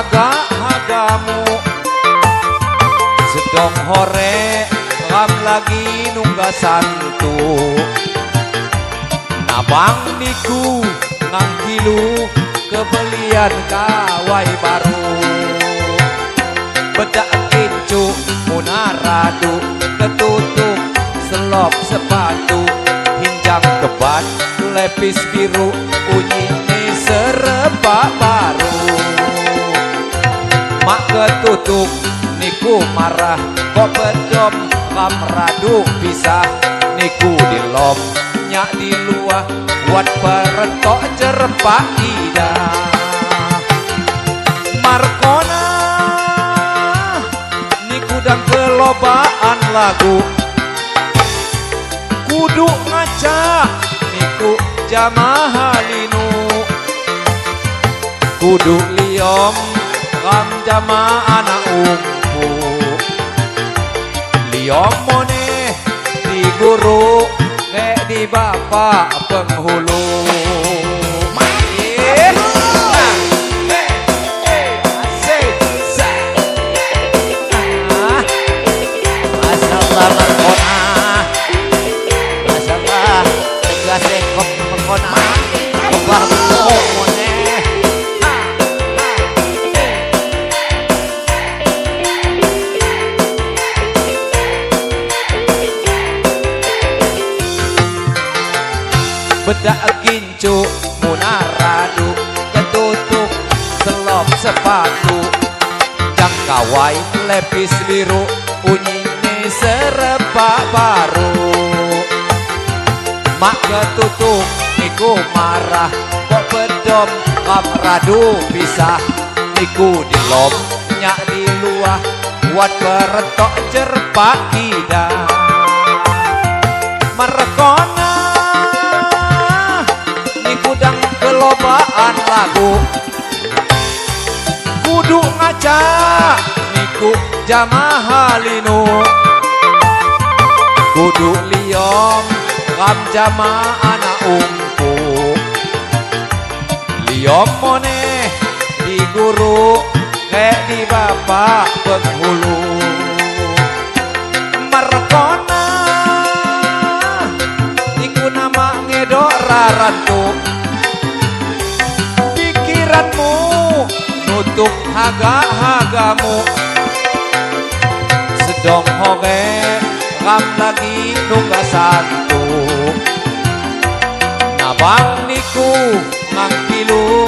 Nutuk haga-hagamu Sedong hore Ram lagi nungga santu. Nabang niku Ngangkilu Kebelian kawai baru. Bedak kincu Munaradu Ketutup Selop sepatu. Hinjang kebat Lepis biru Unyi ini serba baru Mak ketutup Niku marah. Kok bedom Kam radu pisah Niku dilom. Nyak di luar Buat perentok jerpak ida Markona Niku dan kelobaan lagu. Kudu ngaca Niku jamahalinu Kudu liom Ram jama anak umpu Liom mone Di guru Kayak di bapak penghulu Bedak gincu munaradu Ketutup selop sepatu. Jang kawai lepis biru Unyine serba baru. Mak ketutup niku marah Kok bedom kam radu pisah Niku dilom nyak di luar Buat beretok jerpak idah lagu Kudu ngaca Niku jamahalinu Kudu liom Ram jama anak umpu Liom mone Di guru Kayak di bapak penghulu. Merekona Niku nama ngedok haga-hagamu Sedong hoge Ram lagi nungga satu Nabang niku Ngangkilu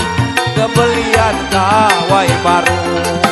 Kebelian kawai baru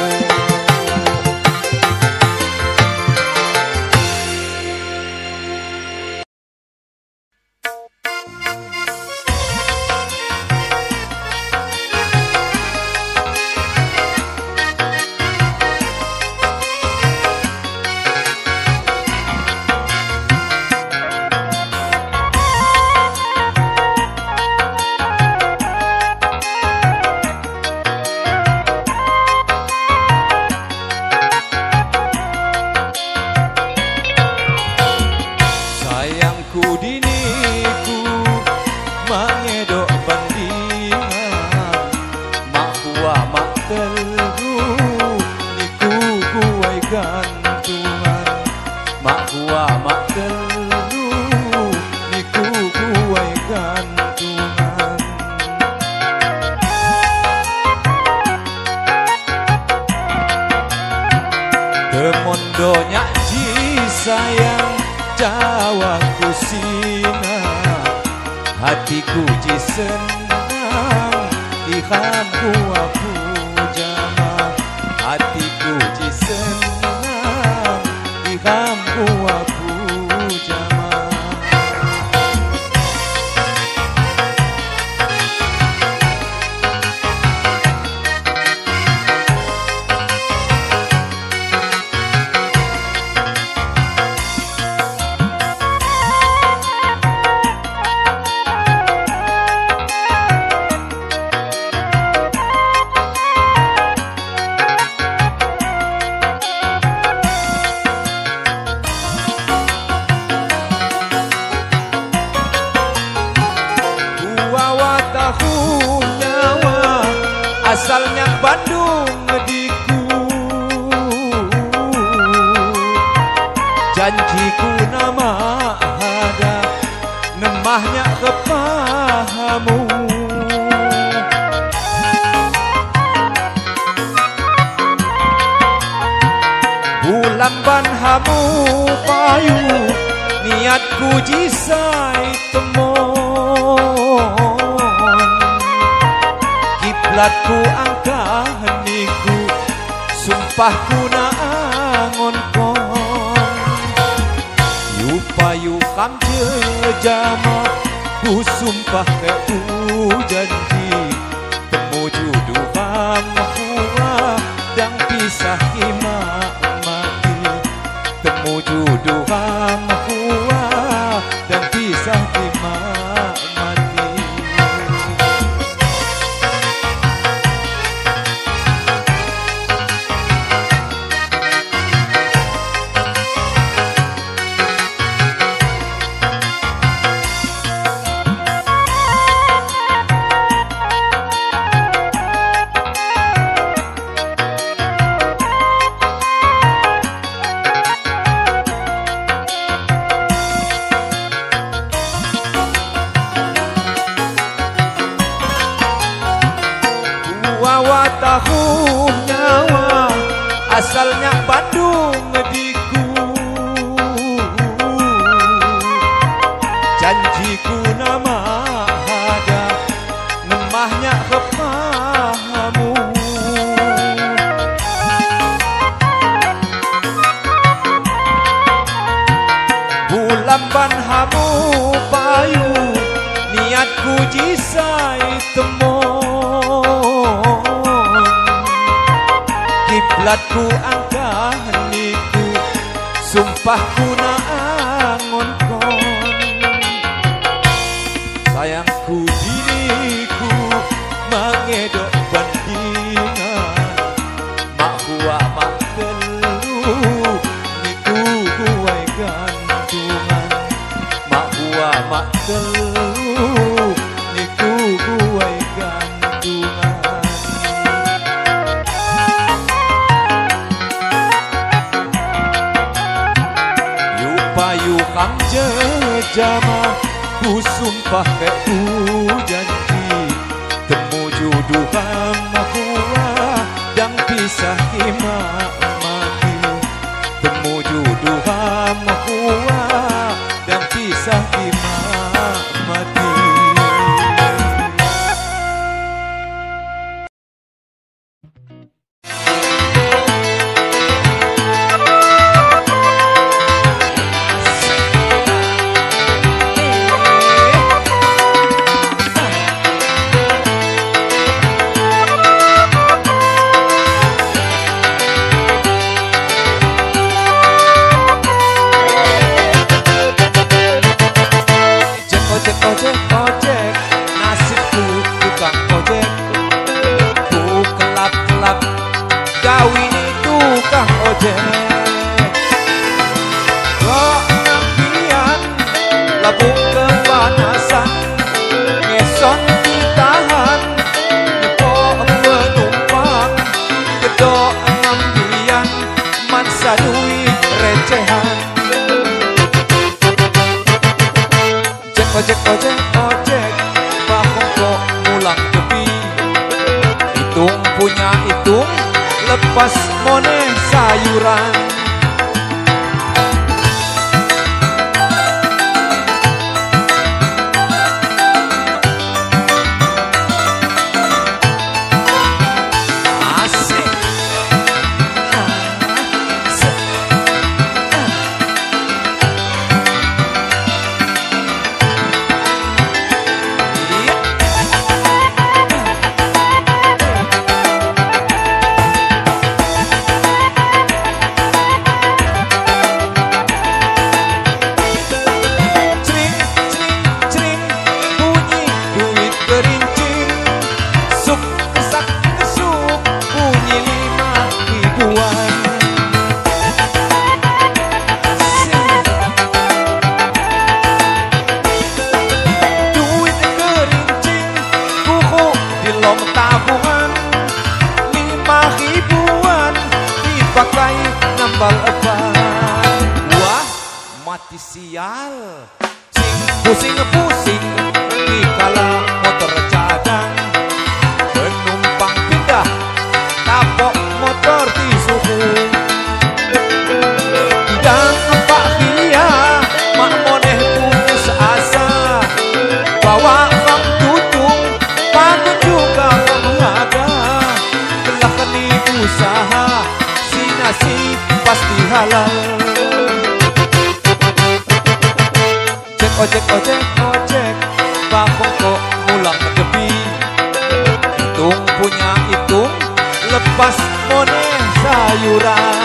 sumpah ke Sumpahku na jejama Ku sumpah ke Bas Monesa Yuran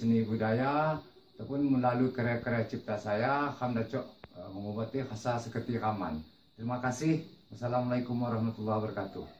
seni budaya ataupun melalui karya-karya cipta saya kami Cok eh, mengobati khasa seketi Kaman. Terima kasih. Wassalamualaikum warahmatullahi wabarakatuh.